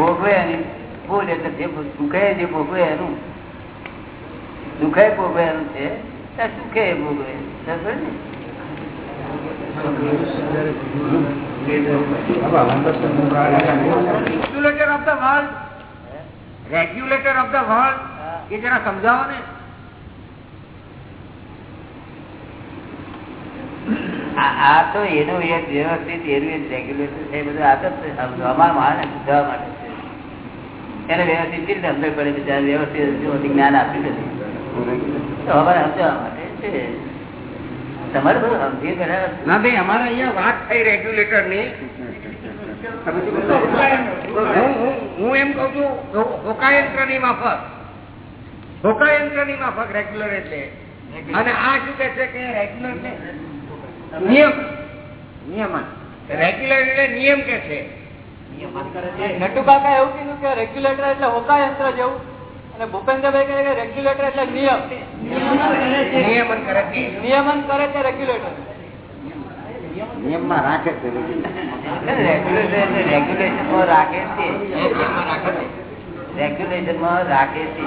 ભોગવે એની ભૂલ એટલે જે સુખે જે ભોગવે એનું. સુખે ભોગવે એનું છે સુખે ભોગવે regulator of the world regulator of the world એ જરા સમજાવો ને. આ તો એનું એક વ્યવસ્થિત એનું એક રેગ્યુલેટર છે એ બધું આ તો અમારા સમજાવવા માટે. એને વ્યવસ્થિત રીતે સમજ પડે કે વ્યવસ્થિત જ્ઞાન આપ્યું નથી એમ કઉ છું. હોકાયંત્રની માફક હોકાયંત્રની. માફક. રેગ્યુલર એટલે. અને આ શું કે છે કે રેગ્યુલર નિયમ નિયમ રેગ્યુલર એટલે નિયમ કે છે. નટુ કાકા એવું કીધું કે રેગ્યુલેટર એટલે હોકા યંત્ર જેવું. અને ભૂપેન્દ્રભાઈ કહે કે રેગ્યુલેટર એટલે નિયમ. નિયમન કરે છે નિયમન કરે છે રેગ્યુલેટર નિયમમાં રાખે છે રેગ્યુલેશન રેગ્યુલેશનમાં રાખે છે. રેગ્યુલેશનમાં રાખે છે.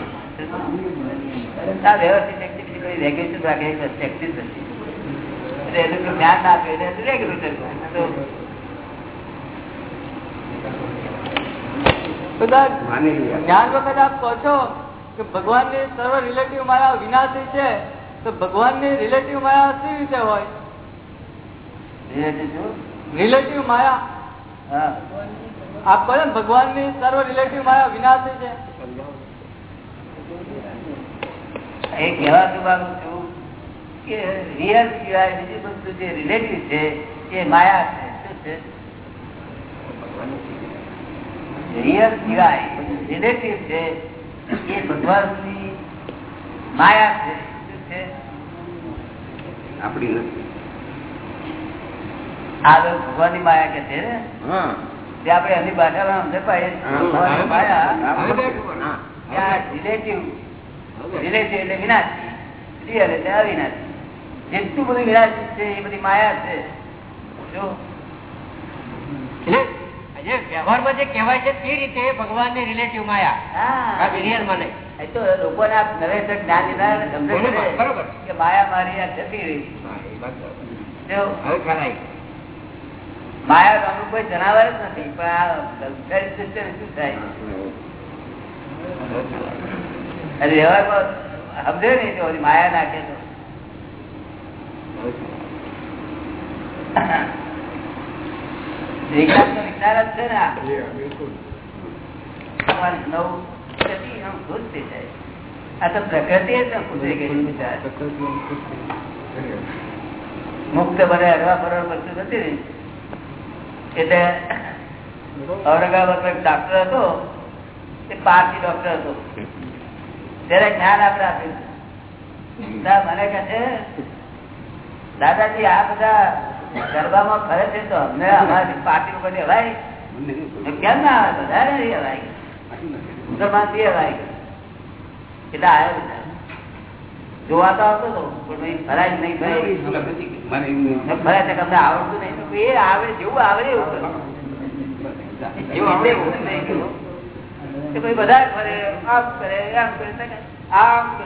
વ્યવસ્થિત એક્ટિવિટી રેગ્યુલેશન રાખે એ practice એટલે એનું જો જ્ઞાન આપે એટલે રેગ્યુલેટર તો બધા માનેલી વાત. જ્ઞાન વખત આપ કહો છો કે ભગવાનની સર્વ રિલેટિવ માયા વિનાશી છે તો ભગવાનની રિલેટિવ માયા શી રીતે હોય? રિલેટિવ માયા આપ કહો ને ભગવાનની સર્વ રિલેટિવ માયા વિનાશી છે. એ કહેવા માંગુ છું કે રિયલ સિવાય બીજું બધું જે રિલેટિવ છે એ માયા છે. શું છે? રિયલ સિવાય રિલેટિવ છે એ ભગવાનની માયા છે. આપણી આ ભગવાનની માયા કે છે ને? આપણે એની ભાષામાં માયા રિલેટિવ રિલેટિવ એટલે વિનાશી. રિયલ એટલે અવિનાશી. જેટલું બધું વિનાશી છે એ બધી માયા છે. જો. વ્યવહારમાં જે કહેવાય છે તે રીતે ભગવાનની રિલેટિવ માયા. હા. રિયલ મને એ તો લોકોને આ નવેસર જ્ઞાન લીધા સમજે બરોબર, કે માયા મારી આ જતી રહી હવે ખ્યાલ માયા નામનું કોઈ જનાવર જ નથી પણ આ શું થાય? અને વ્યવહારમાં સમજે નહીં તો માયા નાખે તો. મુક્ત બને હરવા ફરવા બધું નથી ને એટલે ઔરંગાબાદ ડાક્ટર હતો એ પારસી ડોક્ટર હતો ત્યારે જ્ઞાન આપણે આપ્યું મને કહે છે દાદાજી આ બધા ગરબામાં ફરે છે તો અમને અમારી પાર્ટી ઉપર હવાય કેમ ના આવે? બધા નહીં હવાય મુસલમાનથી હવાય એટલે આવ્યો જોવાતો આવતો હતો પણ ફરાય નહીં ભાઈ. મને ફરાય છે કે આવડતું નહીં. તો એ આવે જેવું આવડે એવું આવડે એવું નહીં ભાઈ બધા ફરે આમ કરે આમ કરે આમ કરે.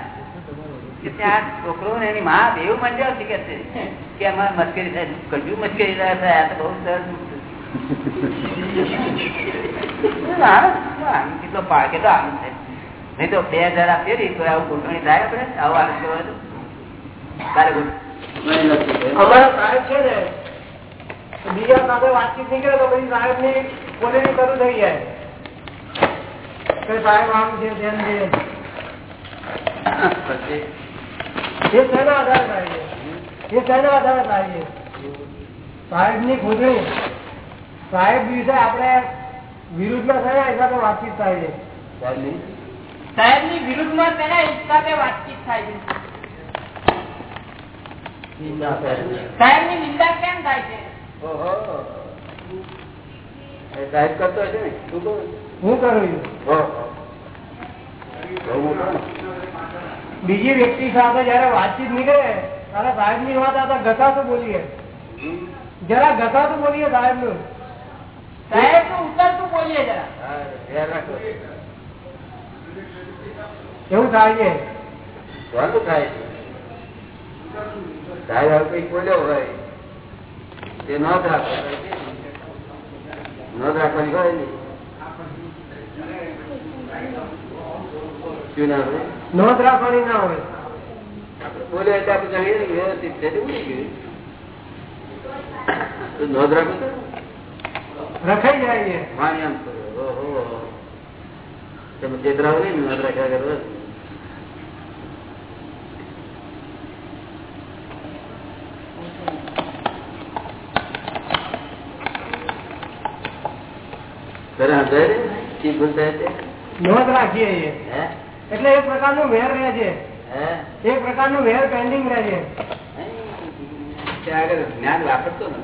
છોકરો ને એની માં બેવ મજા શીખે છે? કે અમારે મસ્કરી થાય કજુ મસ્કરી ના થાય આ તો બહુ સરસ આનંદ આનંદ કેટલો પા કેટલો આનંદ થાય નહીં તો બે હજાર આપીએ ને તો આવું ગોઠવણી થાય આપણે? આવું આનંદ કરવો તો કાલે સાહેબ છે ને બીજા સાથે વાતચીત નીકળે તો પછી સાહેબની બોલેલી શરૂ થઈ જાય. સાહેબ આમ છે છે. પછી? એ શેના આધારે થાય છે? એ શેના આધારે થાય છે? સાહેબની ખોદણી સાહેબ વિશે આપણે વિરુદ્ધમાં થયા હિસાબે વાતચીત થાય છે. સાહેબની વિરુદ્ધમાં તેના હિસાબે વાતચીત થાય છે. સાહેબની નિંદા કેમ થાય છે? સાહેબ કરતો હશે ને? શું હું કરું છું. બીજી વ્યક્તિ સાથે જયારે વાતચીત નીકળે ત્યારે સાહેબની વાત આપણે ઘસાતું બોલીએ. જરા ઘસાતું બોલીએ સાહેબનું સાહેબનું ઉતરતું બોલીએ જરા. હા, ધ્યાન રાખો. એવું થાય છે. વાંધો થાય છે. સાહેબ હવે કઈ બોલ્યો હોય. તે નોંધ રાખો. નોંધ રાખવાની હોય ને. શું ના હોય. નોંધ રાખવાની ના હોય. આપણે જાણીએ ને વ્યવસ્થિત છે. નોંધ રાખો રખાઈ જાય વાણી આમ ઓહો. તમે ચેતરાવો નહીં નોંધ રાખ્યા કરો કરે હંધાય ને? શી ભૂલ થાય છે? નોંધ રાખીએ હે? એટલે એક પ્રકારનું વેર રહે છે? એક પ્રકારનું વેર પેન્ડિંગ રહે છે. જ્ઞાન વાપરતો ને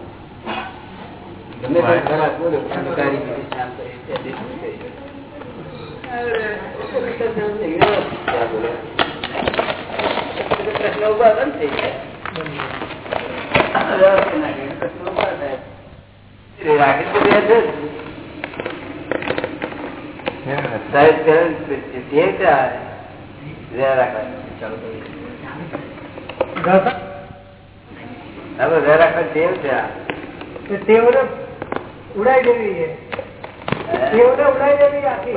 ગમે ઉડાઈ દેવી ઉડાઈ દેવી આખી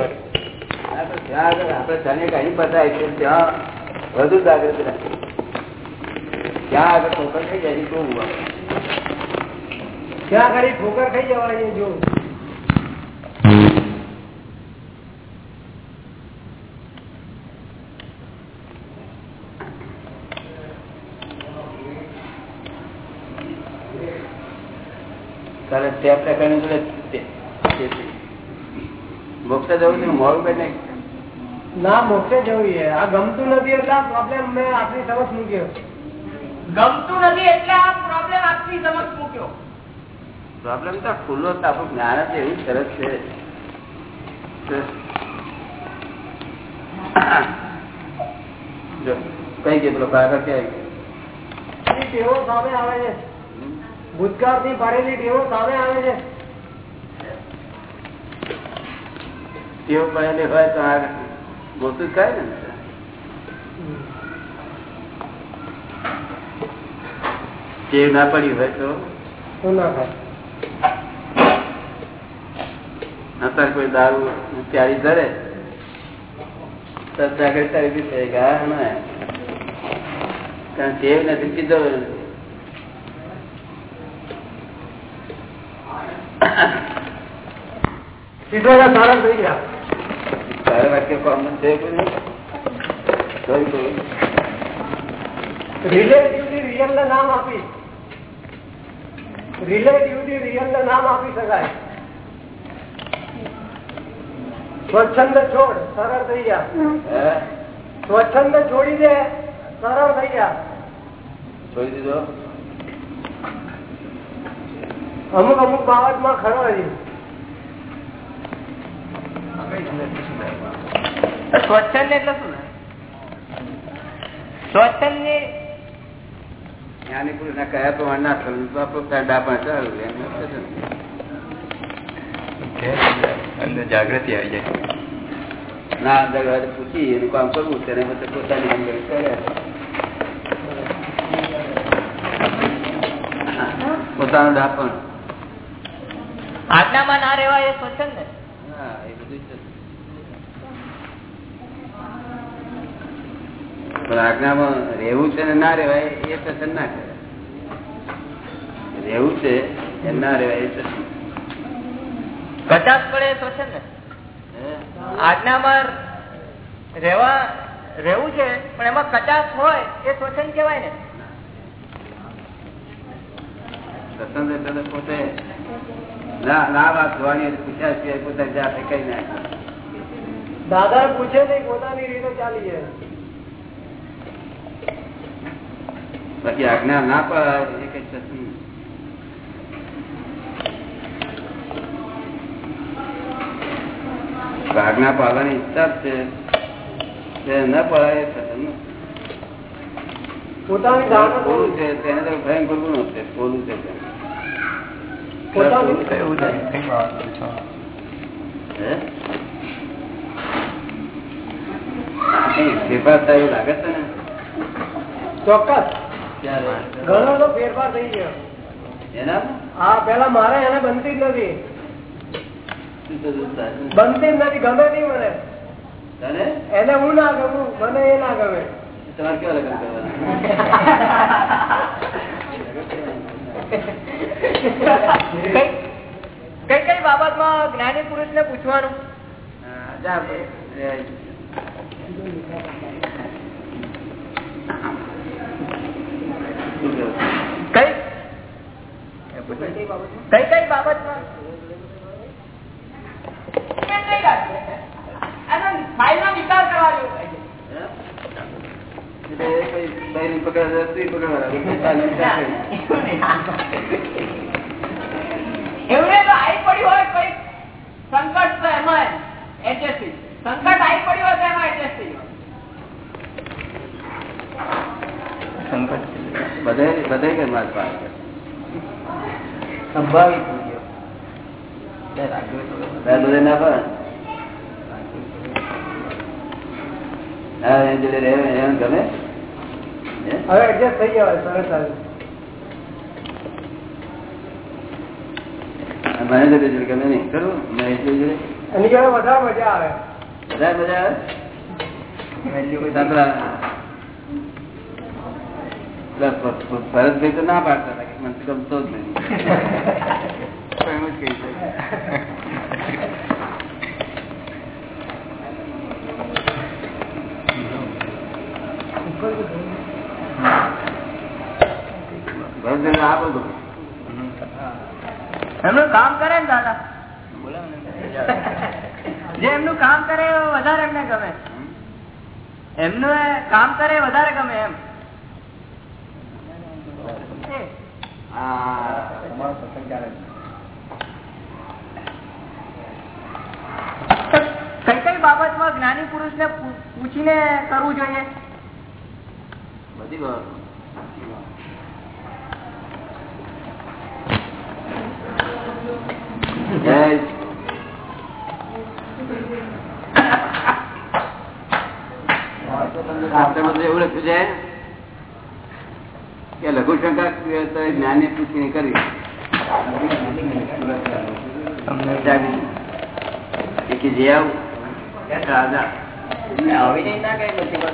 આ તો જ્યાં આગળ આપણે તને કઈ બતાય છે ત્યાં વધુ જાગૃત જ્યાં આગળ ઠોકર થઈ જાય તો ત્યાં આગળ ઠોકર થઈ જવાની જો. તે- તે- મોક્ષ જવું છે મોડું કઈ નહીં ના મોક્ષે જવું છે આ ગમતું નથી એટલે આ પ્રોબ્લેમ મેં આપની સમક્ષ મૂક્યો ગમતું નથી એટલે આ પ્રોબ્લેમ આપની સમક્ષ મૂક્યો પ્રોબ્લેમ તો ખુલ્લો જ આપણું જ્ઞાન જ એવું સરસ છે જો કઈ ગયો પેલો કાગળ ક્યાં ગયો? એ ટેવો સામે આવે છે ભૂતકાળથી પડેલી ટેવો સામે આવે છે. ટેવ પડેલી હોય તો આ જ થાય ને ટેવ ના પડી હોય તો? ના થાય અત્યારે કોઈ દારૂ ત્યારે ધરે તો બી થઈ ગયા કારણ ટેવ નથી પીધો ઈશ્વરના સારા થઈ ગયા તારે વાક્ય કોમન છે કોઈ નહીં? કોઈ કોઈ રિલેટિવલી રિયલ ને નામ આપી રિલેટિવલી રિયલ ને નામ આપી શકાય સ્વચ્છંદ છોડ સરળ થઈ ગયા હે? સ્વચ્છંદ છોડી દે સરળ થઈ ગયા છોડી દીધો અમુક અમુક બાબતમાં ખરો સ્વચ્છંદ એટલે શું સ્વચ્છંદ જ્ઞાની પુરુષ ના કયા પ્રમાણ ના કરવું તો આપણું કાંડા પણ ચાલુ એમ થશે ને. અંદર જાગૃતિ આવી જાય. ના અંદર પૂછી એનું કામ કરવું તેને પછી પોતાની અંદર કર્યા પોતાનું ડાપણ આજ્ઞામાં ના રહેવા એ સ્વચ્છંદ ને. પણ આજ્ઞામાં રહેવું છે ને ના રહેવાય એ પસંદ ના કરે રહેવું છે એ ના રહેવાય એ પસંદ કચાસ પડે સ્વચ્છંદ આજ્ઞામાં રહેવા રહેવું છે પણ એમાં કચાસ હોય એ સ્વચ્છંદ કહેવાય ને? પસંદ એટલે પોતે ના ના વાત જોવાની પૂછ્યા છે પોતાની જાતે કઈ નાખે. દાદા પૂછે નહીં પોતાની રીતે ચાલી જાય. બાકી આજ્ઞા ના કઈ સત્સંગ આજ્ઞા પાડવાની ઈચ્છા જ છે. તે ન પડાય પોતાની પોલું છે તેને તો ભયંકર ગુણ છે પોલું છે તે. ફેરફાર થઈ ગયો. હા પેલા મારે એને બનતી જ નથી? બનતી જ નથી ગમે નહીં મને. એને હું ના ગમું મને એ ના ગમે. તમારે કેવા લગ્ન કરવાના? કઈ કઈ કઈ બાબતમાં જ્ઞાની પુરુષ ને પૂછવાનું કઈ કઈ ભાઈ. એ, શું કહ્યું? કઈ કઈ કઈ બધે બધે કે માર પાસે સંભાવિત ના પડે. હા એ ગમે? હવે એડજસ્ટ થઈ જવાય સરળતાથી મને તો જોડે ગમે નહીં ખરું મને જોડે એની જોડે વધારે મજા આવે બધા બધા સાંભળા. પેલા પ- પ- ભરતભાઈ તો ના પાડતા હતા કે મને તો ગમતો જ નથી તો એમ એમનું કામ કરે ને દાદા. જે એમનું કામ કરે વધારે એમને ગમે. એમનું કામ કરે વધારે ગમે એમ. કઈ કઈ બાબતમાં જ્ઞાની પુરુષ ને પૂછીને કરવું જોઈએ? બધી વાત. જય એવું લખ્યું છે કે લઘુ શંકા જ્ઞાની પૂછીને કરવી. એ કે જે આવું. રાજા. કઈ જો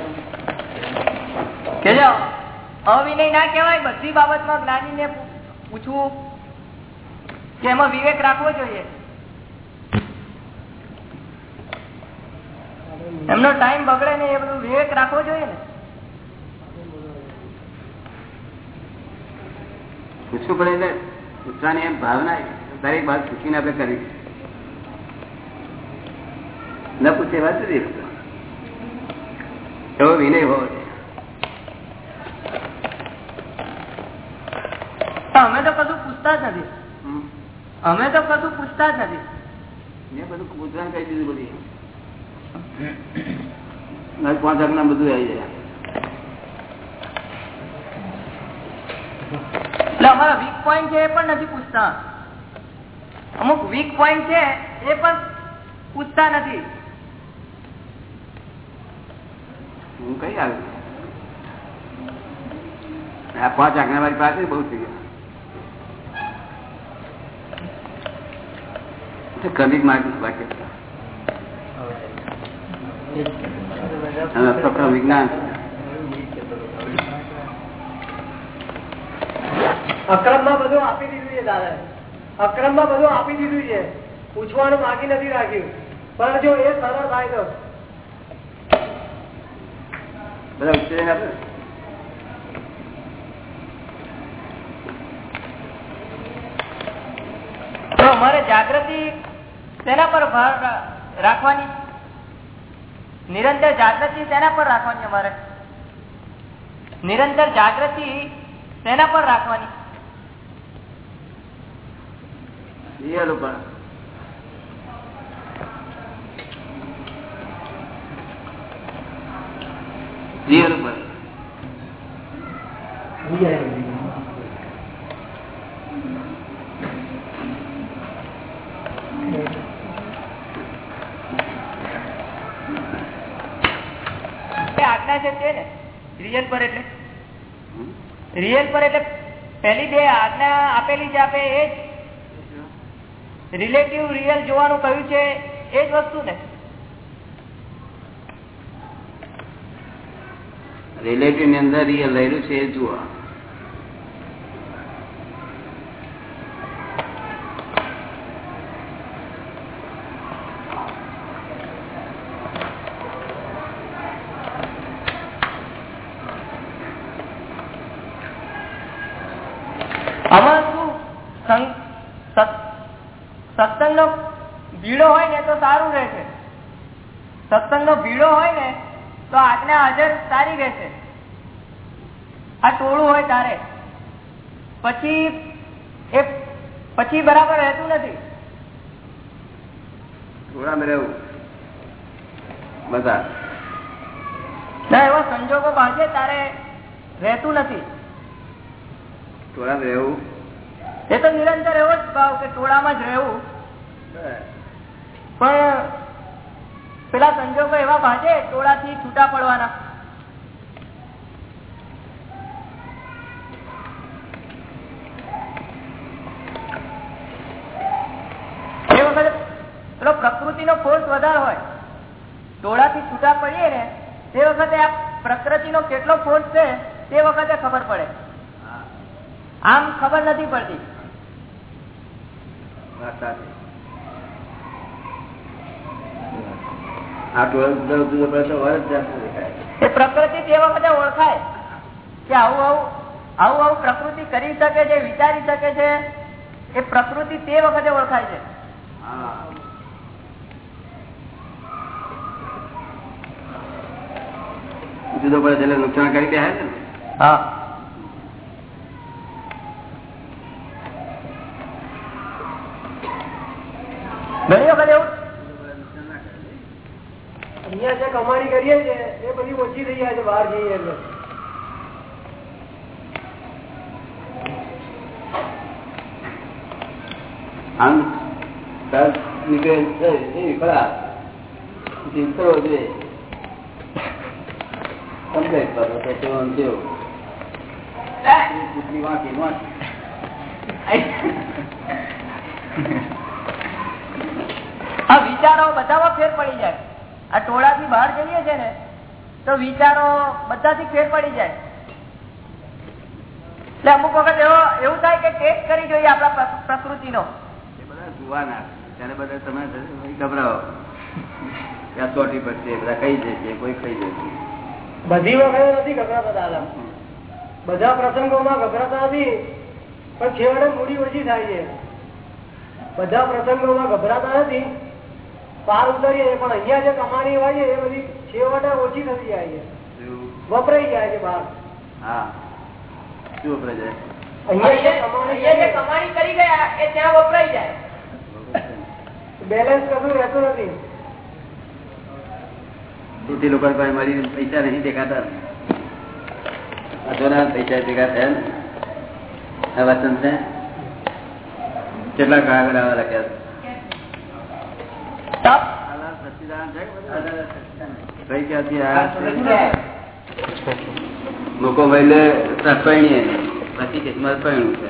અવિનય ના કહેવાય બધી બાબતમાં જ્ઞાની ને પૂછવું કે એમાં વિવેક રાખવો જોઈએ. એમનો ટાઈમ બગડે ને એ બધું વિવેક રાખવો જોઈએ ને. પૂછવું પડે એટલે પૂછવાની એમ ભાવના દરેક વાત પૂછીને આપણે કરી. ન પૂછે વાત એવો વિનય હોવો જોઈએ તો અમે તો કશું પૂછતા જ નથી. અમે તો કશું પૂછતા જ નથી. મેં બધું પૂછવાનું કહી દીધું બધી. પાંચ આજ્ઞા બધું આવી જાય. એટલે અમારા વીક પોઈન્ટ છે એ પણ નથી પૂછતા. અમુક વીક પોઈન્ટ છે એ પણ પૂછતા નથી. હું કઈ આવ્યું આ પાંચ આજ્ઞા મારી પાસે બહુ થઈ ગયા ક્રમિક માર્ગ વાક્ય છે. હવે વિજ્ઞાન. અક્રમ બધું આપી દીધું છે દાદા. અક્રમ બધું આપી દીધું છે. પૂછવાનું બાકી નથી રાખ્યું. પણ જો એ સરળ થાય તો. બધા ઉત્તેજન આપે. તેના પર ભાર રા- રાખવાની નિરંતર જાગૃતિ તેના પર રાખવાની અમારે. નિરંતર જાગૃતિ તેના પર રાખવાની. રિયલ ઉપર. રિયલ ઉપર એ આજ્ઞા છે તે ને રિયલ પર એટલે રિયલ પર એટલે પહેલી બે આજ્ઞા આપેલી છે આપે એ જ. રિલેટિવ રિયલ જોવાનું કહ્યું છે એ જ વસ્તુ ને. રિલેટિવની અંદર રિયલ રહેલું છે એ જુઓ આમાં શું સં- સત- સત્સંગનો ભીડો હોય ને તો સારું રહે છે. સત્સંગનો ભીડો હોય ને તો આજ્ઞા હાજર સારી રહેશે આ ટોળું હોય તારે. પછી એ પછી બરાબર રહેતું નથી. રહેવું. ના એવા સંજોગો બાંધે તારે રહેતું નથી. થોડામાં રહેવું. એ તો નિરંતર એવો જ ભાવ કે ટોળામાં જ રહેવું. પણ પેલા સંજોગો એવા બાંધે ટોળાથી છૂટા પડવાના. એ વખતે પેલો પ્રકૃતિનો ફોર્સ વધારે હોય ટોળાથી છૂટા પડીએ ને તે વખતે આ પ્રકૃતિનો કેટલો ફોર્સ છે તે વખતે ખબર પડે. આમ ખબર નથી પડતી વાત સાચી. આ ટોળા જુદા જુદા પડે તો વરસ જાતું દેખાય એ પ્રકૃતિ તે વખતે ઓળખાય કે આવું આવું આવું આવું પ્રકૃતિ કરી શકે છે વિચારી શકે છે. એ પ્રકૃતિ તે વખતે ઓળખાય છે. હા. જુદો પડે એટલે નુકસાન કરી દે ને. હા. અહીંયા જે કમાણી કરીએ છીએ એ બધી ઓછી થઈ જાય છે બહાર જઈએ એટલે. આમ તરત નીકળે છે, ખરા. કરો તો. વાંકી વાંકી. આ વિચારો બધામાં ફેર પડી જાય. આ ટોળાથી બહાર જઈએ છે ને તો વિચારો બધાથી ફેર પડી જાય. એટલે અમુક વખત એવો એવું થાય કે ટેસ્ટ કરી જોઈએ આપણા પ્રકૃતિ પ્રકૃતિનો. બધા જોવાના ત્યારે બધા તમે ગભરાવો. ચોટી પડશે બધા કઈ જશે કોઈ ખાઈ જશે. બધી વખતે નથી ગભરાતા દાદા. બધા પ્રસંગોમાં ગભરાતા નથી પણ છેવટે મૂડી ઓછી થાય છે. બધા પ્રસંગોમાં ગભરાતા નથી પાર ઉતરીએ પણ અહિયાં જે કમાણી હોય છે એ બધી છેવટે ઓછી થતી જાય છે. વપરાઈ જાય છે બહાર. હા. શું વપરાય જાય? અહીંયા જે કમાણી અહીંયા જે છે, કમાણી કરી ગયા એ ત્યાં વપરાઈ જાય. બેલેન્સ કશું રહેતું નથી. તેથી લોકો પાસે મારી પૈસા નહીં દેખાતા. પૈસા ભેગા થયા ને? આ વચન છે? કેટલા કાગળ આવા લખ્યા આવ્યા લોકો વહેલે પરણીએ પછી કિસ્મત પરણ્યું છે.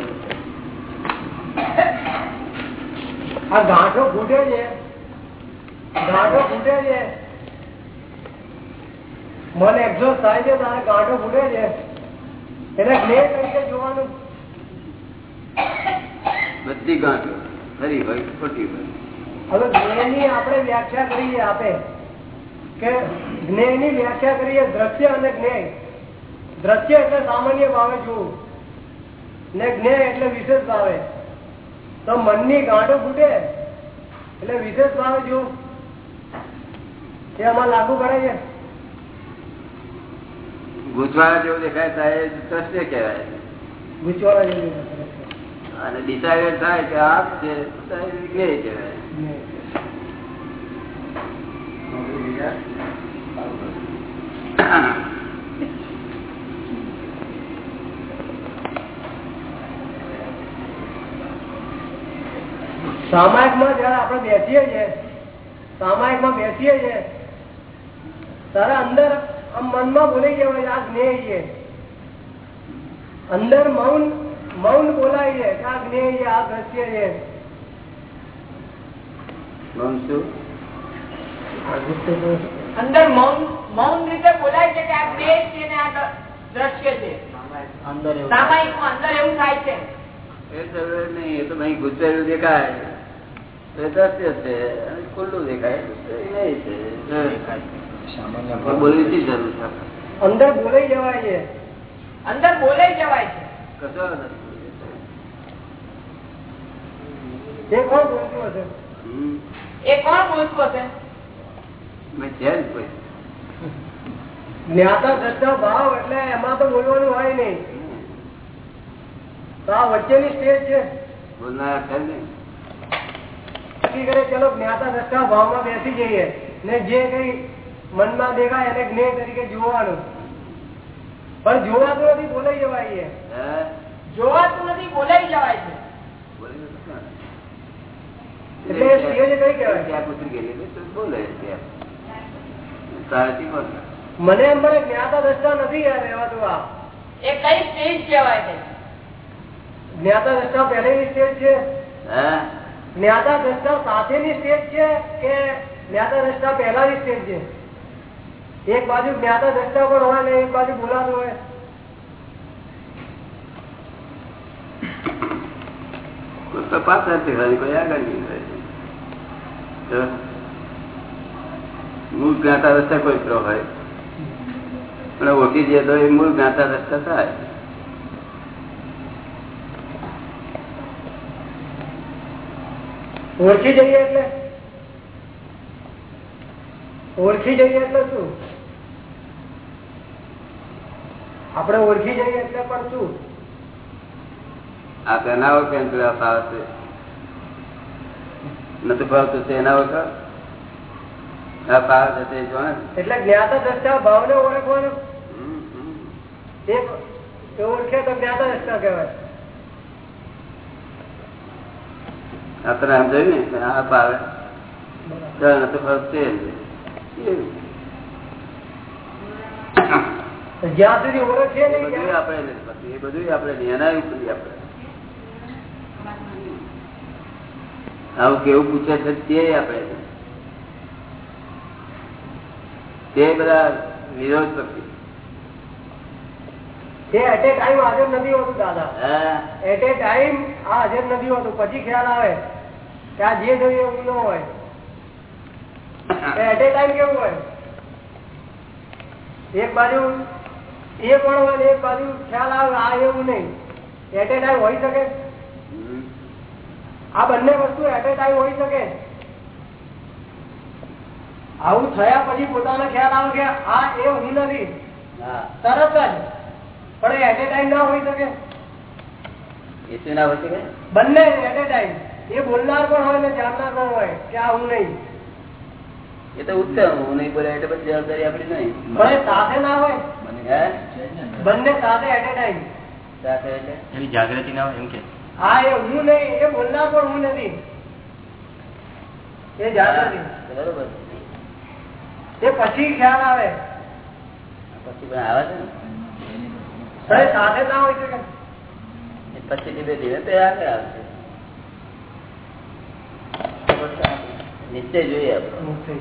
આ ગાંઠો ફૂટે છે. ગાંઠો ફૂટે છે. મને એક્ઝોસ્ટ થાય છે તારે ગાંઠો ફૂટે છે. એને જ્ઞેય તરીકે જોવાનું. બધી ગાંઠો ખરી હોય ખોટી હોય. હવે જ્ઞેયની આપણે વ્યાખ્યા કરીએ આપે. કે જ્ઞેયની વ્યાખ્યા કરીએ દ્રશ્ય અને જ્ઞેય. દ્રશ્ય એટલે સામાન્ય ભાવે જોવું. ને જ્ઞેય એટલે વિશેષ ભાવે. તો મનની ગાંઠો ફૂટે એટલે વિશેષ ભાવે જો એ આમાં લાગુ પડે છે. ગુચવાળા જેવું દેખાય થાય દ્રશ્ય કહેવાય. ગુચવાળા જેવું અને ડિસાઇડેડ થાય કે આ છે કહેવાય. સામાયિકમાં જયારે આપણે બેસીએ છીએ, સામાયિકમાં બેસીએ છીએ, ત્યારે અંદર મનમાં બોલાઈ જવાય આ જ્ઞેય છે. અંદર મૌન મૌન બોલાય છે આ જ્ઞેય છે, આ દ્રશ્ય છે. મૌન શું અંદર મૌન મૌન રીતે બોલાય છે કે આ બે છે ને આ દ્રશ્ય છે. અંદર એવું થાય. છે. એ જરૂર નહીં એ તો અહીં ગુજરેલું દેખાય. એ દ્રશ્ય છે ખુલ્લું દેખાય. એ નહીં છે બોલવી જરૂર છે. અંદર બોલાઈ જવાય છે. અંદર બોલાઈ જવાય છે. કશો નથી. એ કોણ બોલતું હશે? હમ. એ કોણ મેં છે જ્ઞાતા શ્રદ્ધા ભાવ એટલે એમાં તો બોલવાનું હોય નહીં. તો આ વચ્ચેની સ્ટેજ છે. બોલનાર કરે ચલો જ્ઞાતા દ્રષ્ટા ભાવમાં બેસી જઈએ ને જે કઈ મનમાં દેખાય એને જ્ઞેય તરીકે જોવાનું. પણ જોવાતું નથી બોલાઈ જવાય? જોવાતું નથી બોલાઈ જવાય છે બોલી તો શું? એટલે એ સ્ટેજ કઈ કહેવાય ત્યાં ઉતરી ગયેલી એટલે તો બોલે ત્યાં. તારાથી બોલે. મને એમ પડે જ્ઞાતા દ્રષ્ટા નથી યાર રહેવાતું આ. એ કઈ સ્ટેજ કહેવાય છે? જ્ઞાતા દ્રષ્ટા પહેલેની સ્ટેજ છે? જ્ઞાતા દ્રષ્ટા સાથેની સ્ટેજ છે કે જ્ઞાતા દ્રષ્ટા પહેલાની સ્ટેજ છે? એક બાજુ જ્ઞાતા દ્રષ્ટા પણ હોય ને એક બાજુ બોલાતું હોય. તપાસ નથી કોઈ આગળ નહીં મૂળ જ્ઞાતા રસ્તા કોઈ પ્રો હોય. પણ ઓળખી જઈએ તો એ મૂળ જ્ઞાતા રસ્તા થાય. ઓળખી જઈએ એટલે? ઓળખી જઈએ એટલે શું? આપણે ઓળખી જઈએ એટલે પણ શું? આ તેના પેલા ફાવશે નથી ભાવતું છે એના વગર? આ. એટલે જ્ઞાતા દ્રષ્ટા ઓળખવાનું. ઓળખે તો જ્ઞાતા દ્રષ્ટા કહેવાય. આમ જોયું ને આ ભાવે નથી. જ્યાં સુધી ઓળખીએ આપણે એ બધું આપણે. એના ઉપરી આપણે. આવું કેવું પૂછે છે તે આપણે તે બધા વિરોધ પક્ષી એ એટ ટાઈમ હાજર નથી હોતું દાદા. એટ ટાઈમ આ હાજર નથી હોતું. પછી ખ્યાલ આવે કે આ જે જોઈએ એવું ન હોય. એટ ટાઈમ કેવું હોય? એક બાજુ એ પણ હોય એક બાજુ ખ્યાલ આવે આ એવું નહીં. એટ એ ટાઈમ હોઈ શકે. આ બંને વસ્તુ એટ એ ટાઈમ હોઈ શકે. આવું થયા પછી પોતાનો ખ્યાલ આવે કે આ એ હું નથી. તરત જ. પણ એટ એ ટાઈમ ના હોઈ શકે. એ શું ના હોય છે બંને એટ એ ટાઈમ એ બોલનાર પણ હોય ને જાણનાર પણ હોય કે આ હું નહીં. એ તો ઉત્તમ હું નહીં બોલે એટલે પછી જવાબદારી આપડી નહીં. પણ સાથે ના હોય. બંને સાથે એટ એ ટાઈમ સાથે એટલે? જાગૃતિ ના હોય એમ કે. હા એ હું નહીં એ બોલનાર પણ હું નથી. એ જાગૃતિ બરોબર. એ પછી ખ્યાલ આવે. પછી પણ આવે છે ને? સાથે ના હોય શકે પછી ધીમે ધીમે તે આગળ આવશે નિશ્ચય જોઈએ આપણે.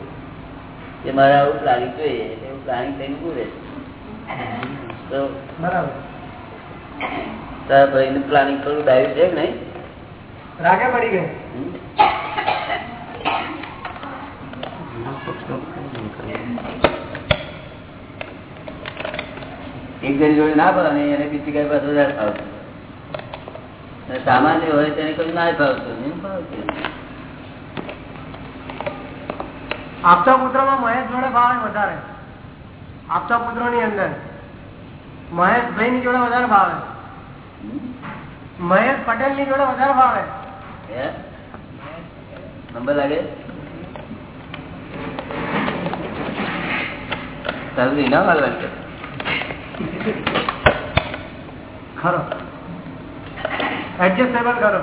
કે મારે આવું પ્લાનિંગ જોઈએ એવું પ્લાનિંગ થઈને રહે તો બરાબર. તારા ભાઈનું પ્લાનિંગ થોડું ડાયું છે નહીં? રાગે પડી ગઈ? એક જણી જોડે ના ભાવે એને બીજી કઈ પાછું વધારે અને સામાન્ય હોય તેને કઈ ના ભાવતું એમ ભાવતું આપતા પુત્રમાં મહેશ જોડે ભાવે વધારે. આપતા પુત્રો ની અંદર. મહેશભાઈ ની જોડે વધારે ભાવે. મહેશ પટેલની જોડે વધારે ભાવે હે નંબર લાગે તારું ઇનામ હાલવા છે ખરો એડજસ્ટેબલ કરો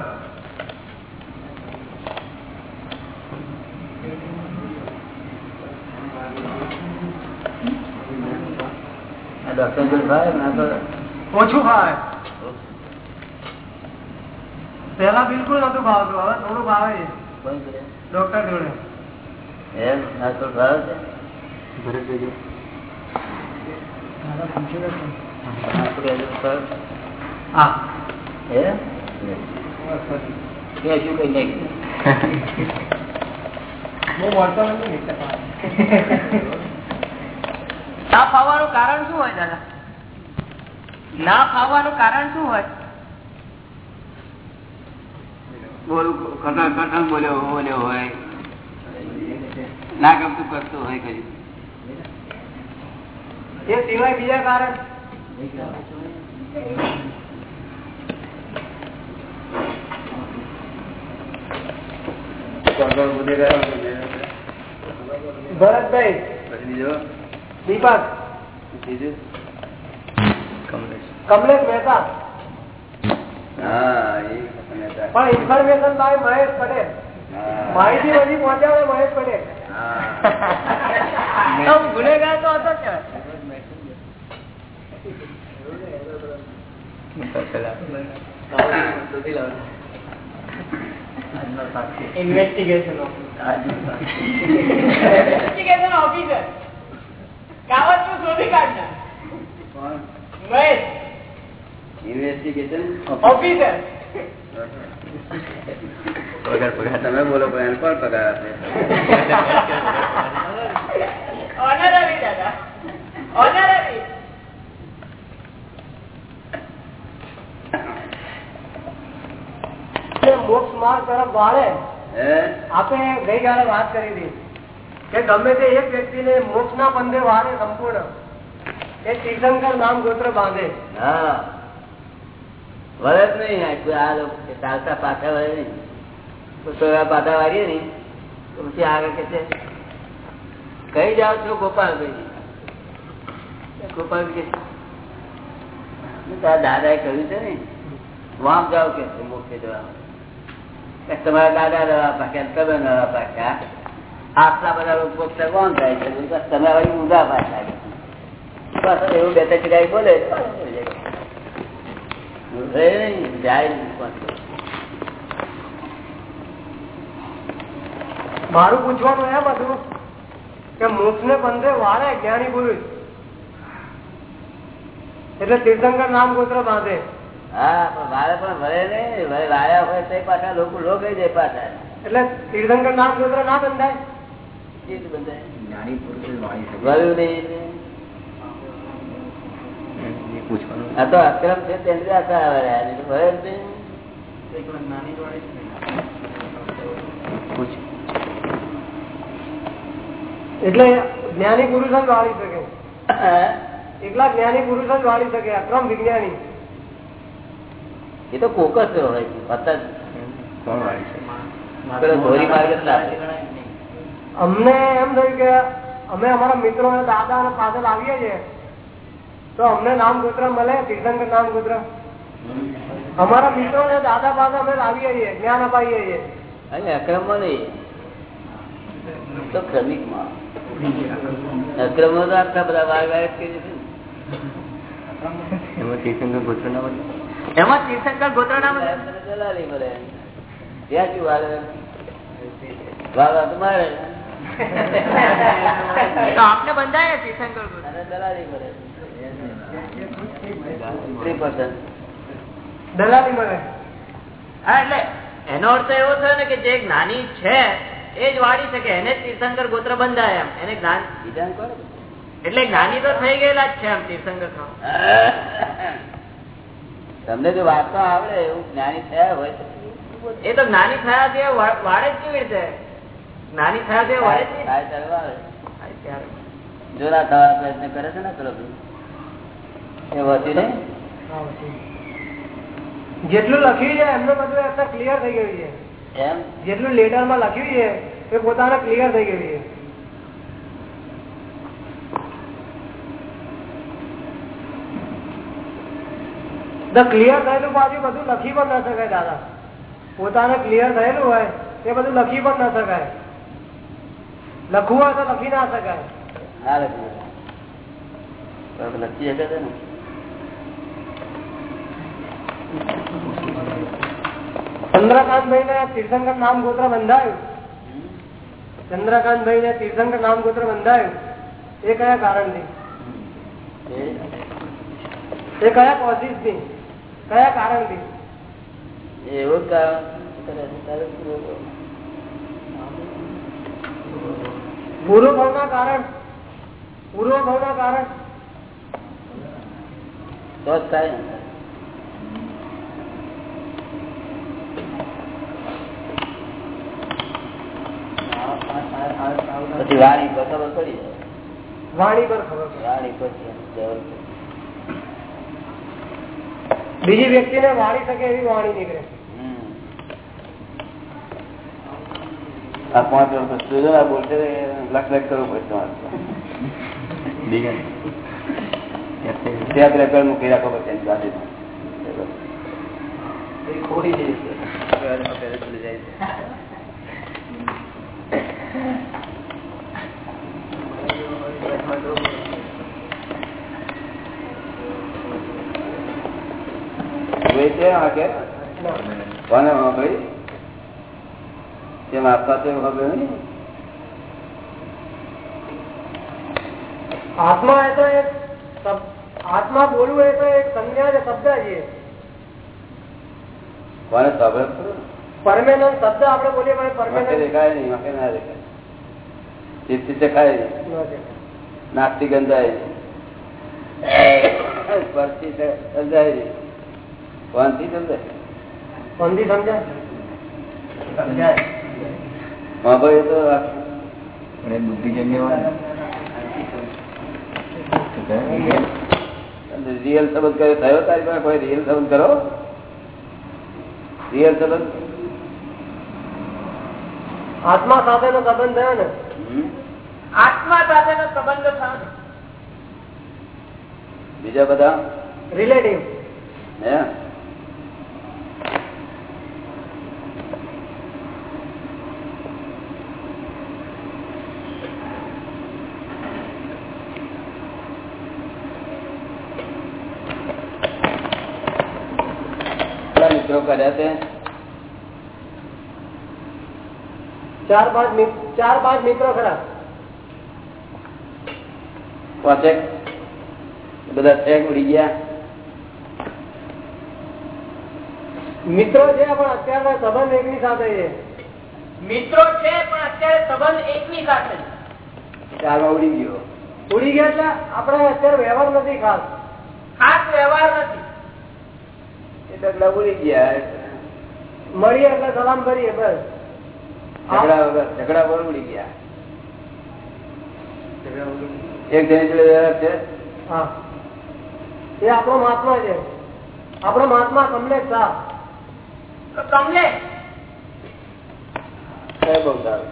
આ ડોક્ટર જોડે ભાવે ના તો ઓછું ભાવે પેલા બિલકુલ નતું ભાવતું. હવે થોડું ભાવે છે. કોણ કરે? ડોક્ટર જોડે. એમ? છે? ના ફાવવાનું કારણ શું હોય દાદા? ના ફાવવાનું કારણ શું હોય? બોલું કઠણ કઠણ બોલ્યો બોલ્યો હોય. ના ગમતું કરતું હોય કઈ. એ સિવાય બીજા કારણ? ભરતભાઈ દીપક કમલેશ મહેતા. પણ ઇન્ફોર્મેશન બાય મહેશ પટેલ માહિતી બધી પહોંચાડે મહેશ પટેલ ગુનેગાર તો હતો જ ને. Investigation officer officer. કાવતનું શોધી કાઢનાર. Mahesh, investigation officer. તમે બોલો પણ એને કોણ પગાર આપે Honorary દાદા. Honorary. મોક્ષ માર્ગ તરફ વાળે હે આપણે ગઈકાલે વાત કરી હતી કે ગમે તે એક વ્યક્તિને મોક્ષ ના પંથે વાળે સંપૂર્ણ એ તીર્થંકર નામ ગોત્ર બાંધે હા વળે જ નહીં આ લોકો ચાલતા પાછા વળે નહીં. સોયા પાછા વાળીએ ને તો પછી આગળ કે છે? કઈ જાઓ છો ગોપાલભાઈ ગોપાલ કે એ કહ્યું છે ને, વામ જાઓ કે છે, મોક્ષે જવા. તમારા દાદા દવા પાક્યા, તમે નવા પાક્યા. આટલા બધા લોકો કોણ થાય છે? તમે હવે ઊંધા પાછા એવું બે ત્રણ બોલે તો બોલી જાય. એ નહીં, જાય નહીં પણ. મારું પૂછવાનું એમ હતું કે મોક્ષ ને બંધે વારે જ્ઞાની પુરુષ એટલે તીર્થંકર નામ ગોત્ર બાંધે. હા પણ વારે પણ ભરે નઈ વળે વાળ્યા હોય તો પાછા લોકો લોકો જાય પાછા. એટલે તીર્થંકર નામ ગોત્ર ના બંધાય? બંધાય. વળ્યું નહીં આ તો અક્રમ છે તેને. એટલે જ્ઞાની પુરુષ જ વાળી શકે. હા? એકલા જ્ઞાની પુરુષ જ વાળી શકે અક્રમ વિજ્ઞાની. એ તો કોકસ હોય છે પતંગ. પેલો ધોરી માર્ગ અમને એમ થયું કે અમે અમારા મિત્રો દાદા અને પાછળ આવીએ છીએ. તો અમને નામ ગોત્ર મળે તીર્થંકર નામ ગોત્ર અમારા મિત્રો ને દાદા પાસે અમે લાવીએ છીએ જ્ઞાન અપાવીએ છીએ અને અક્રમ નહીં તો ક્રમિકમાં. અક્રમ તો આટલા બધા વાર વાર જ ગોત્ર ના મળે? એમાં તીર્થંકર ગોત્ર ના મળે? દલાલી મળે. ત્યાં શું વાલે વાવા તો મારે આપને બંધાય તીર્થંકર ગોત્ર. અને દલાલી મળે. થ્રી પર્સન્ટ દલાલી મળે. હા એટલે એનો અર્થ એવો થયો ને કે જે જ્ઞાની છે એ જ વાળી શકે એને તીર્થંકર ગોત્ર બંધાય એમ. એને જ્ઞાન એટલે જ્ઞાની તો થઈ ગયેલા જ છે એમ તીર્થંકર. તો. તમને જો વાંચતા આવડે એવું જ્ઞાની થયા હોય એ તો જ્ઞાની થયા છે વાળે જ કેવી રીતે? નાની થાય છે વાળે જ. જોરા થવાનો પ્રયત્ન કરે છે ને પેલો ભાઈ. જેટલું લખ્યું છે એમનું બધું અત્યારે ક્લિયર થઈ ગયું છે. એમ? જેટલું લેટરમાં લખ્યું છે એ પોતાને ક્લિયર થઈ ગયું છે. ક્લિયર થયેલું પાછું બધું લખી પણ ના શકાય દાદા. પોતાને ક્લિયર થયેલું હોય એ બધું લખી પણ ના શકાય. લખવું હોય તો લખી ના શકાય. લખી શકે ને? ચંદ્રકાંતભાઈ ના તીર્થંકર નામ ગોત્ર બંધાયું. ચંદ્રકાંતભાઈ ને તીર્થંકર નામ ગોત્ર બંધાયું. એ કયા કારણથી? એ કયા કોઝિસથી? કયા કારણથી? એવું કારણ? પૂર્વ ભાવના કારણ. પૂર્વ ભાવના કારણ. તો જ થાય ને પછી વાણી પર ખબર પડી વાણી પર ખબર વાણી પર. બીજી વ્યક્તિને વાળી શકે એવી વાણી નીકળે આ પાંચ વર્ષ સુધો આ બોલશે લખ લખ કરવું પડશે ત્યાં રેકર્ડ મૂકી રાખો પડશે એની બાજુમાં. જાય? કોને ભાઈ તેમ આપતા તે હવે નહીં. આત્મા એ તો એક આત્મા બોલવું એ તો એક સંજ્ઞા છે શબ્દ છે કોને ખબર? ખરું? પરમેનન્ટ શબ્દ આપણે બોલીએ પણ પરમેનન્ટ દેખાય નહીં વાંકે ના દેખાય. ચિત્તી દેખાય નહીં. ગંધાય નહીં. સમજાય? વાંધી સમજાય? વાંધી સમજાય સમજાય હા ભાઈ એ તો રિયલ સંબંધ કર્યો થયો તારી પાસે કોઈ રિયલ સંબંધ કરો? રિયલ સંબંધ? આત્મા સાથેનો સંબંધ થયો ને હમ? આત્મા સાથેનો સંબંધ થયો ને. બીજા બધા રિલેટિવ હે કેટલા મિત્રો કર્યા છે ચાર પાંચ ચાર પાંચ મિત્રો ખરા. પાંચેક બધા ચેક ઉડી ગયા. મિત્રો છે પણ અત્યારે સંબંધ એકની સાથે છે. મિત્રો છે પણ અત્યારે સંબંધ એકની સાથે ચાલો ઉડી ગયો. ઉડી ગયા એટલે આપણે અત્યારે વ્યવહાર નથી ખાસ. ખાસ વ્યવહાર નથી. એટલે ઉડી ગયા. મળીએ એટલે સલામ કરીએ બસ. ઝઘડા વગર ઝઘડા વગર ઉડી ગયા. એક જણી જોડે છે? એ આપણો મહાત્મા છે. આપણો મહાત્મા કમલેશ શાહ. તમને બહુ સારું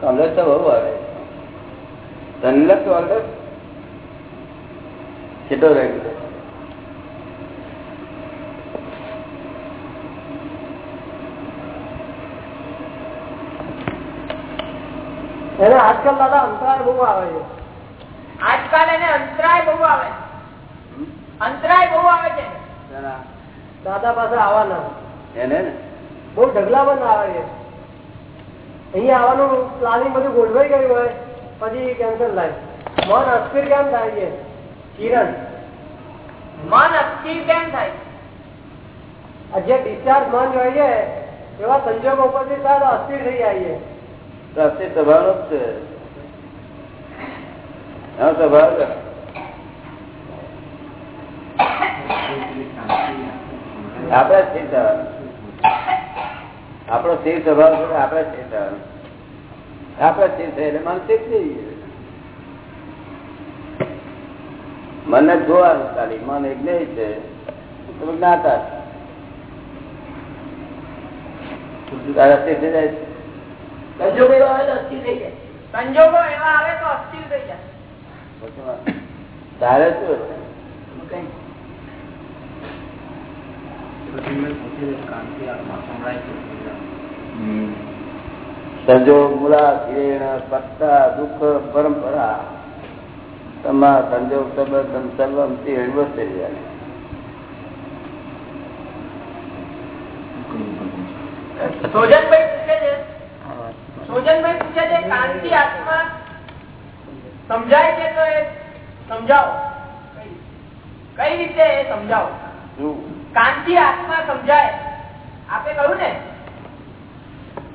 કમલેશ તો બહુ આવે. ધનલક્ષ અલગ કેટલો રહી એને આજકાલ દાદા અંતરાય બહુ આવે છે. આજકાલ એને અંતરાય બહુ આવે અંતરાય બહુ આવે છે. દાદા. પાસે આવવાના એને બહુ ઢગલા બંધ આવે છે. અહીંયા આવવાનું પ્લાનિંગ બધું ગોઠવાઈ ગયું હોય પછી કેન્સલ થાય. મન અસ્થિર કેમ થાય છે? કિરણ. મન અસ્થિર કેમ થાય? આ જે ડિસ્ચાર્જ મન જોઈએ એવા સંજોગો ઉપરથી થાય અસ્થિર થઈ જાય છે. અસ્થિર સ્વભાવ જ છે. સ્વભાવ. આપડે સ્થિર થવાનું. આપણો સ્થિર સ્વભાવ છે, આપણે સ્થિર થવાનું. આપણે સ્થિર થાય એટલે મન સ્થિર થઈ ગયું. મને જોવાનું ખાલી. મન નહીં છે, તમે જ્ઞાતા સ્થિર થઈ જાય છે. સંજોગો એવા આવે તો અસ્થિર થઈ જાય. સંજોગો એવા આવે તો અસ્થિર થઈ જાય. તારે શું સંજોગ મૂળા પત્તા દુઃખ પરંપરા. તમા સંજોગ સંબંધ સર્વમ તે જાય. સોજનભાઈ પૂછે છે. સોજનભાઈ પૂછે છે કાંતિ આત્મા સમજાય છે તો એ સમજાવો. કઈ રીતે એ સમજાવો? કાંતિ આત્મા સમજાય. આપે કહ્યું ને?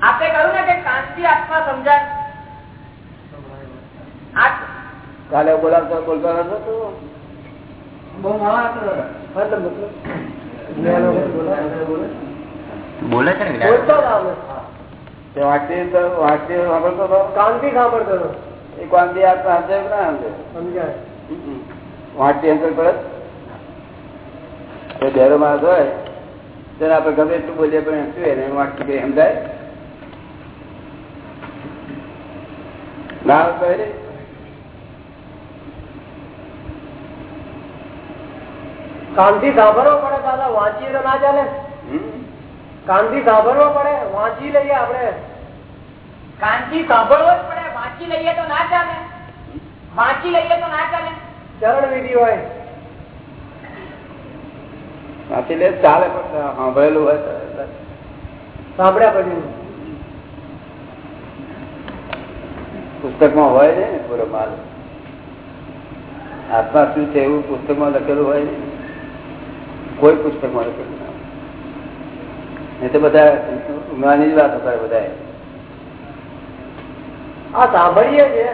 આપે કહ્યું ને કે કાંતિ આત્મા સમજાય? કાલે બોલાવતો બોલતો નતો બહુ મોડા હતો. હા, તો મતલબ જ્ઞાન વગર બોલાવે. બોલે છે ને બોલતો હતો અમે. તે વાંચતી સાંભળતો હતો કાનથી સાંભળતો હતો. એ કોણથી આ સાંજે ના સમજાય. વાંચતી અંતર ડેરો માણસ હોય ત્યારે આપણે ગમે એટલું બોલીએ પણ શું એને વાંચતી કઈ સમજાય ના કહે કાનથી સાંભળવો પડે દાદા વાંચીએ તો ના ચાલે. કાનથી સાંભળવો પડે વાંચી લઈએ આપણે. કાનથી સાંભળવો જ પડે વાંચી લઈએ તો ના ચાલે. વાંચી લઈએ તો ના ચાલે. ચરણ વિધિ હોય. વાંચી લે ચાલે પણ સાંભળેલું હોય સાંભળ્યા પછી. પુસ્તકમાં હોય ને પૂરો માલ? આત્મા શું છે એવું પુસ્તકમાં લખેલું હોય ને? કોઈ પુસ્તકમાં લખેલું? ના તો બધા ઊંઘવાની જ વાતો કરે બધા આ સાંભળીએ છે.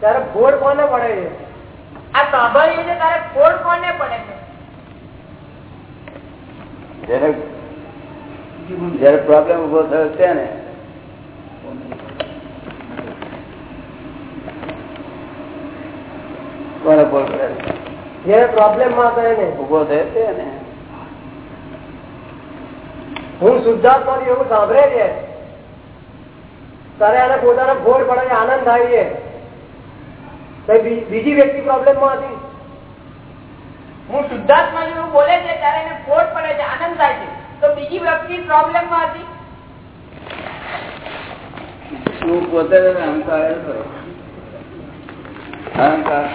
ત્યારે ફોડ કોને પડે છે? આ સાંભળીએ છે તારે ફોડ કોને પડે છે? જયારે જયારે પ્રોબ્લેમ ઊભો થયો છે ને કોને બોલ કરે જયારે પ્રોબ્લેમમાં થાય ને. ઊભો થયો છે ને. હું શુદ્ધાત્મા છું એવું સાંભળે છે. ત્યારે એને પોતાનો ફોડ પડે આનંદ થાય છે. બીજી વ્યક્તિ પ્રોબ્લેમમાં હતી. હું શુદ્ધાત્મા જેવું બોલે છે ત્યારે એને ફોડ પડે છે આનંદ થાય છે. તો બીજી વ્યક્તિ પ્રોબ્લેમમાં હતી? હું પોતે અહંકાર અહંકાર.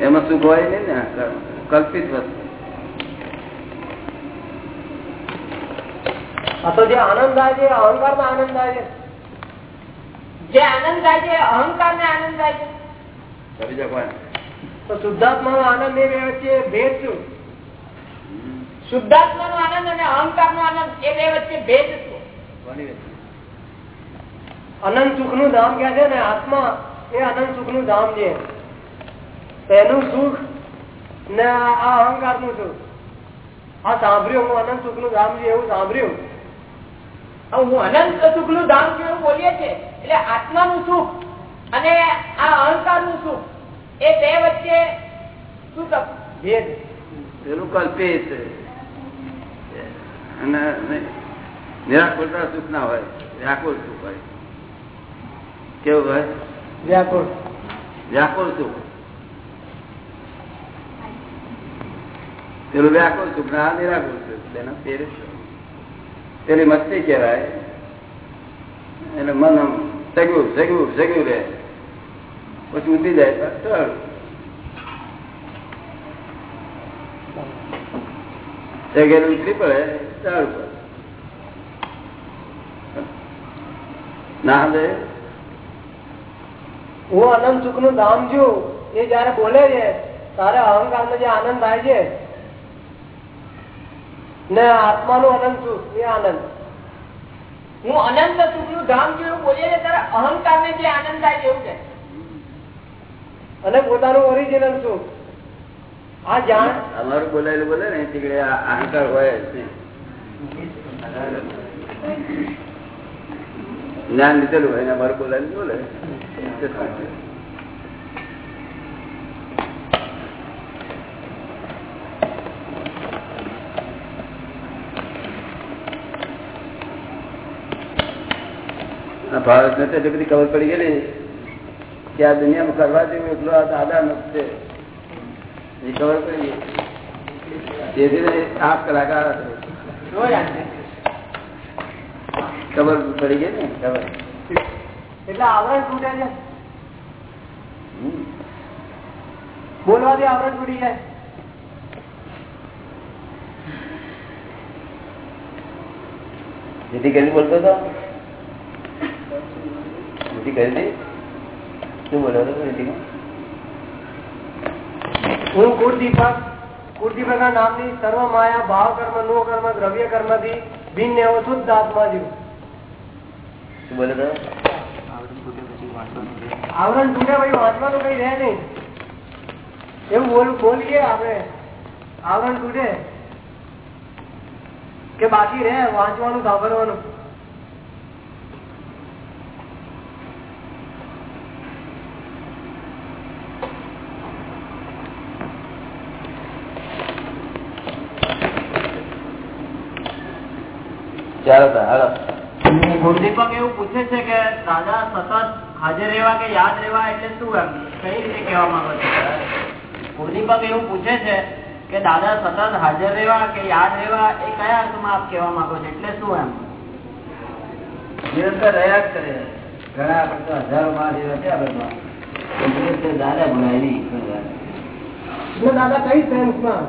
એમાં સુખ હોય ને અહંકાર કલ્પિત વસ્તુ. જે આનંદ થાય છે અહંકારમાં આનંદ થાય છે. જે આનંદ થાય છે અહંકાર ને આનંદ થાય છે. તો શુદ્ધાત્મા નો આનંદ એ બે વચ્ચે ભેદ શું? શુદ્ધાત્મા નો આનંદ અને અહંકાર નો આનંદ એ બે વચ્ચે ભેદ શું? અનંત સુખનું ધામ ક્યાં છે ને? આત્મા એ અનંત સુખનું ધામ છે. તેનું સુખ ને આ અહંકારનું છું આ સાંભળ્યું હું અનંત સુખનું ધામ છે એવું સાંભળ્યું. હું અનંત સુખનું ધામ છું એવું બોલીએ છીએ એટલે આત્મા નું સુખ અને આ અહંકારનું સુખ એ બે વચ્ચે શું ભેદ. પેલું કલ્પિત અને નિરાકુરતા સુખ ના હોય વ્યાકુળ સુખ હોય. કેવું હોય? વ્યાકુળ. વ્યાકુળ સુખ. પેલું વ્યાકુળ સુખ ના નિરાકુળ સુખ તેનો ફેર પેલી મસ્તી કહેવાય. એને મન આમ સગવું સગવું રહે. પછી ઉઠી જાય ચાલ. સગેલું ઉતરી પડે પર ના દે હું આનંદ સુખનું ધામ છું. એ જયારે બોલે છે, ત્યારે અહંકાર નો જે આનંદ થાય છે ને આત્મા નું અનંત સુખ એ આનંદ. હું અનંત સુખનું ધામ જેવું બોલીએ ત્યારે અહંકાર ને જે આનંદ થાય એવું છે અને પોતાનું ઓરિજિનલ સુખ આ જાણ અમારું બોલાયેલું બોલે ને તીકડે અહંકાર હોય. જ્ઞાન લીધેલું હોય ને, અમારું બોલાયેલું બોલે. તે સાચું. આ ભારત ને તો એટલી બધી ખબર પડી ગયેલી કે આ દુનિયામાં કરવા જેવું એટલું આ દાદા નો છે એ ખબર પડી ગઈ તેથી ને આપ કલાકાર હતો. ખબર પડી ગઈ ને ખબર એટલે આવરણ તૂટે છે હમ. બોલવાથી આવરણ તૂટી જાય જેથી કરી બોલતો હતો જેથી કરી હતી શું બોલો હું કુળદીપક. કુળદીપક નામની સર્વ માયા ભાવ કર્મ નો કર્મ દ્રવ્ય કર્મથી ભિન્ન એવો શુદ્ધ આત્મા જીવ. શું બોલ્યો હતો આવરણ તૂટે ભાઈ વાંચવાનું કઈ રહે નહીં. એવું બોલ બોલીએ આપણે. આવરણ તૂટે. કે બાકી રહે વાંચવાનું સાંભળવાનું. ચાલો તો હાલો. ગુરુદીપક એવું પૂછે છે કે દાદા સતત હાજર રહેવા કે યાદ રહેવા એટલે શું એમ? કઈ રીતે કહેવા માંગો છો? ગુરુદીપક એવું પૂછે છે કે દાદા સતત હાજર રહેવા કે યાદ રહેવા એ કયા અર્થમાં આપ કહેવા માંગો છો? એટલે શું એમ? નિરંતર રહ્યા જ કરે. ઘણા આપણે હજારો માં જેવા છે તો દાદા ભણાય નહીં દાદા કઈ સેન્સમાં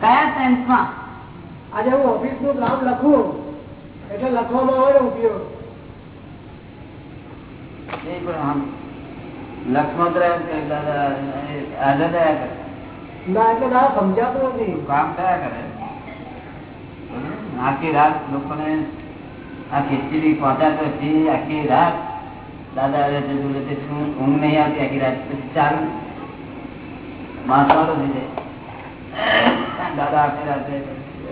કયા સેન્સમાં આજે હું ઓફિસનું કામ લખું. એટલે લખવામાં ને ઉપયોગ. ના એટલે દાદા સમજાતું નથી. કામ થયા કરે? આખી રાત લોકોને આ ખીચડી પહોંચાતો છે આખી રાત દાદા ઊંઘ નહીં આવતી આખી રાત પછી ચાલુ. માસવાળો થઈ જાય. દાદા આખી રાતે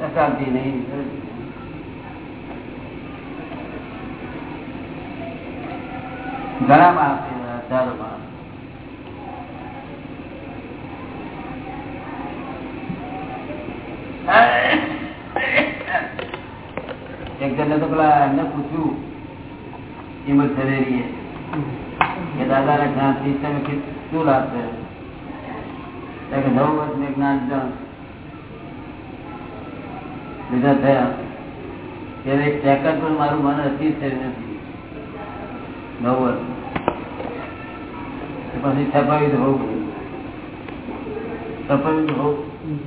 અશાંતિ નહીં. ઘણા માણસ હજારો માણસ એક જણ તો પેલા એમને પૂછ્યું હિંમત સરેરીએ કે, દાદાના જ્ઞાનથી તમે શું લાભ કે, નવ વર્ષ જ્ઞાન જણ. લીધા થયા ત્યારે એક પણ મારું મન હતી થયું નથી. નવ વર્ષ પછી છપાવી હોવું છપાવી હોવું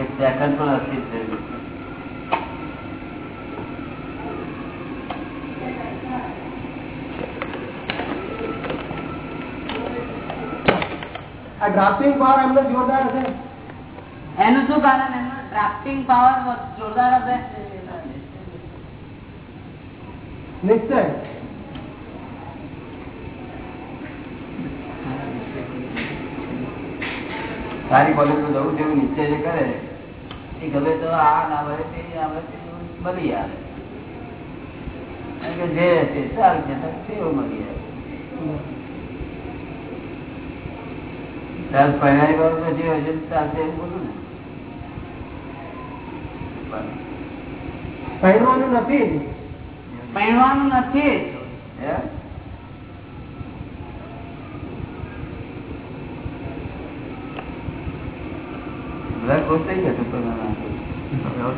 એક સેકન્ડ પણ અસ્થિત થયું આ ડ્રાફ્ટિંગ પાવર એમને જોરદાર છે એનું શું કારણ? એમનો ડ્રાફ્ટિંગ પાવર જોરદાર હશે? નિશ્ચય. સારી કોલેજમાં જવું જેવું નિશ્ચય જે કરે એ ગમે તો આ ના ભરે તે આ ભરે તે મળી આવે. જે છે સારું છે તેવું મળી આવે જે ચાલશે એવું બોલું ને. પહેરવાનું નથી. પહેરવાનું નથી. ખુશ થઈ ગયા